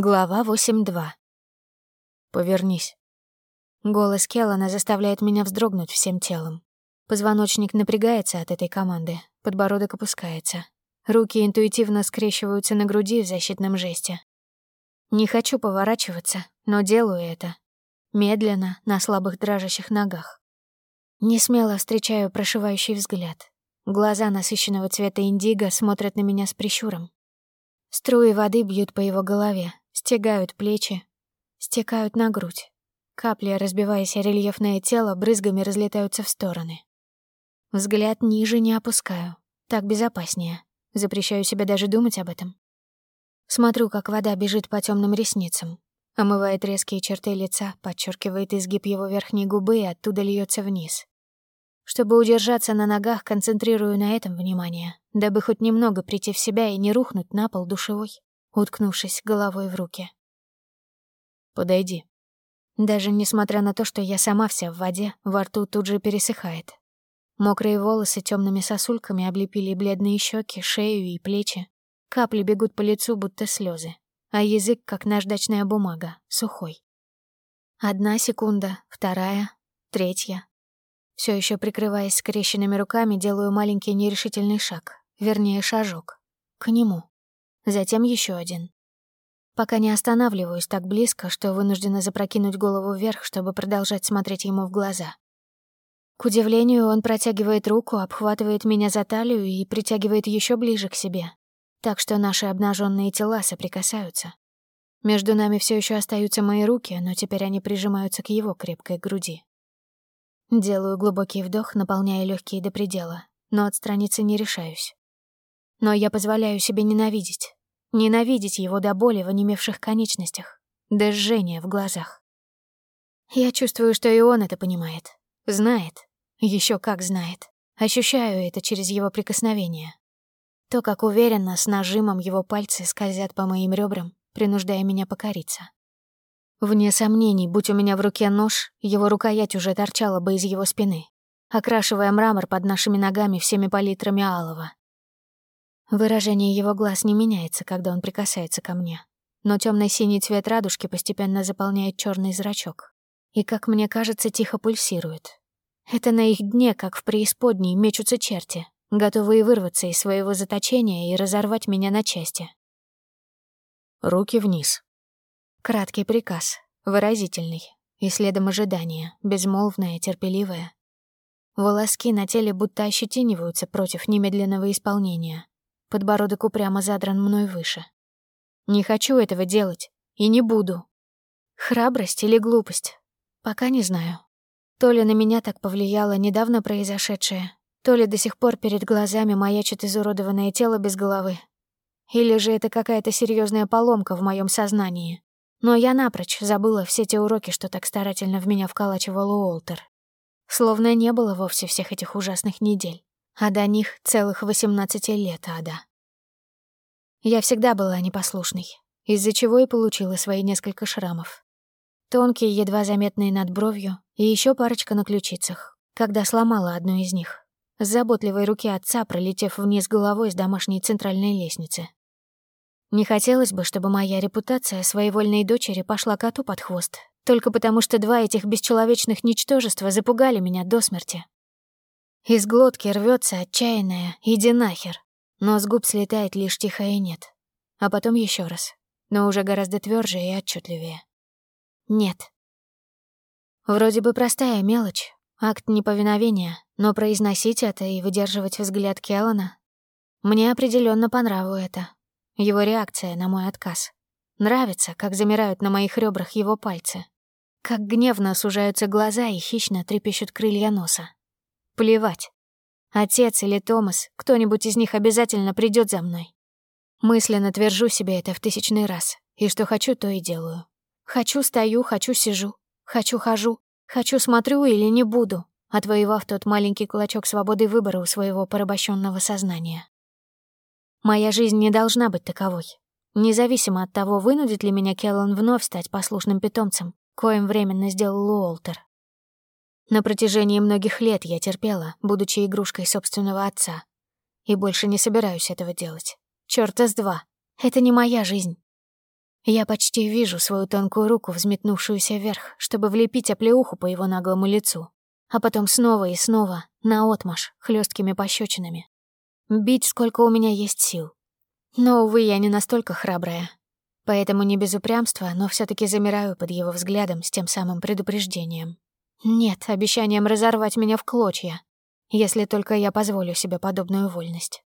Глава 8.2. «Повернись». Голос Келлана заставляет меня вздрогнуть всем телом. Позвоночник напрягается от этой команды, подбородок опускается. Руки интуитивно скрещиваются на груди в защитном жесте. Не хочу поворачиваться, но делаю это. Медленно, на слабых дрожащих ногах. Не смело встречаю прошивающий взгляд. Глаза насыщенного цвета индиго смотрят на меня с прищуром. Струи воды бьют по его голове, стягают плечи, стекают на грудь. Капли, разбиваясь о рельефное тело, брызгами разлетаются в стороны. Взгляд ниже не опускаю. Так безопаснее. Запрещаю себе даже думать об этом. Смотрю, как вода бежит по темным ресницам, омывает резкие черты лица, подчеркивает изгиб его верхней губы и оттуда льется вниз. Чтобы удержаться на ногах, концентрирую на этом внимание, дабы хоть немного прийти в себя и не рухнуть на пол душевой уткнувшись головой в руки. «Подойди». Даже несмотря на то, что я сама вся в воде, во рту тут же пересыхает. Мокрые волосы темными сосульками облепили бледные щеки, шею и плечи. Капли бегут по лицу, будто слезы, а язык, как наждачная бумага, сухой. Одна секунда, вторая, третья. Все еще прикрываясь скрещенными руками, делаю маленький нерешительный шаг, вернее, шажок. К нему затем еще один. Пока не останавливаюсь так близко, что вынуждена запрокинуть голову вверх, чтобы продолжать смотреть ему в глаза. К удивлению, он протягивает руку, обхватывает меня за талию и притягивает еще ближе к себе, так что наши обнаженные тела соприкасаются. Между нами все еще остаются мои руки, но теперь они прижимаются к его крепкой груди. Делаю глубокий вдох, наполняя легкие до предела, но отстраниться не решаюсь. Но я позволяю себе ненавидеть, Ненавидеть его до боли в онемевших конечностях, до жжения в глазах. Я чувствую, что и он это понимает. Знает. еще как знает. Ощущаю это через его прикосновение. То, как уверенно, с нажимом его пальцы скользят по моим ребрам, принуждая меня покориться. Вне сомнений, будь у меня в руке нож, его рукоять уже торчала бы из его спины, окрашивая мрамор под нашими ногами всеми палитрами алого. Выражение его глаз не меняется, когда он прикасается ко мне. Но темно синий цвет радужки постепенно заполняет черный зрачок. И, как мне кажется, тихо пульсирует. Это на их дне, как в преисподней, мечутся черти, готовые вырваться из своего заточения и разорвать меня на части. Руки вниз. Краткий приказ, выразительный, и следом ожидание, безмолвное, терпеливое. Волоски на теле будто ощетиниваются против немедленного исполнения, Подбородок упрямо задран мной выше. Не хочу этого делать. И не буду. Храбрость или глупость? Пока не знаю. То ли на меня так повлияло недавно произошедшее, то ли до сих пор перед глазами маячит изуродованное тело без головы. Или же это какая-то серьезная поломка в моем сознании. Но я напрочь забыла все те уроки, что так старательно в меня вколачивал Уолтер. Словно не было вовсе всех этих ужасных недель а до них целых 18 лет ада. Я всегда была непослушной, из-за чего и получила свои несколько шрамов. Тонкие, едва заметные над бровью, и еще парочка на ключицах, когда сломала одну из них, с заботливой руки отца, пролетев вниз головой с домашней центральной лестницы. Не хотелось бы, чтобы моя репутация своевольной дочери пошла коту под хвост, только потому что два этих бесчеловечных ничтожества запугали меня до смерти. Из глотки рвется отчаянная «иди нахер», но с губ слетает лишь тихое «нет». А потом еще раз, но уже гораздо тверже и отчетливее. «Нет». Вроде бы простая мелочь, акт неповиновения, но произносить это и выдерживать взгляд Келлана мне определенно по нраву это. Его реакция на мой отказ. Нравится, как замирают на моих ребрах его пальцы. Как гневно сужаются глаза и хищно трепещут крылья носа. Плевать. Отец или Томас, кто-нибудь из них обязательно придет за мной. Мысленно твержу себе это в тысячный раз, и что хочу, то и делаю. Хочу — стою, хочу — сижу, хочу — хожу, хочу — смотрю или не буду, отвоевав тот маленький кулачок свободы выбора у своего порабощенного сознания. Моя жизнь не должна быть таковой. Независимо от того, вынудит ли меня Келлан вновь стать послушным питомцем, коим временно сделал Уолтер. На протяжении многих лет я терпела, будучи игрушкой собственного отца. И больше не собираюсь этого делать. Чёрта с два. Это не моя жизнь. Я почти вижу свою тонкую руку, взметнувшуюся вверх, чтобы влепить оплеуху по его наглому лицу, а потом снова и снова, наотмашь, хлесткими пощечинами. Бить, сколько у меня есть сил. Но, увы, я не настолько храбрая. Поэтому не без упрямства, но все таки замираю под его взглядом с тем самым предупреждением. Нет, обещанием разорвать меня в клочья, если только я позволю себе подобную вольность.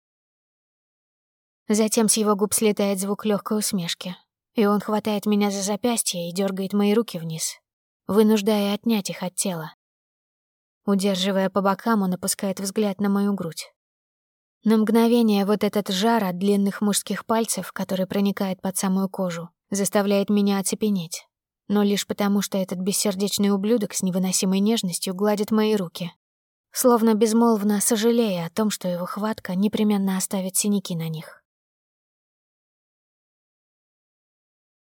Затем с его губ слетает звук легкой усмешки, и он хватает меня за запястье и дергает мои руки вниз, вынуждая отнять их от тела. Удерживая по бокам, он опускает взгляд на мою грудь. На мгновение вот этот жар от длинных мужских пальцев, который проникает под самую кожу, заставляет меня оцепенеть. Но лишь потому, что этот бессердечный ублюдок с невыносимой нежностью гладит мои руки, словно безмолвно сожалея о том, что его хватка непременно оставит синяки на них.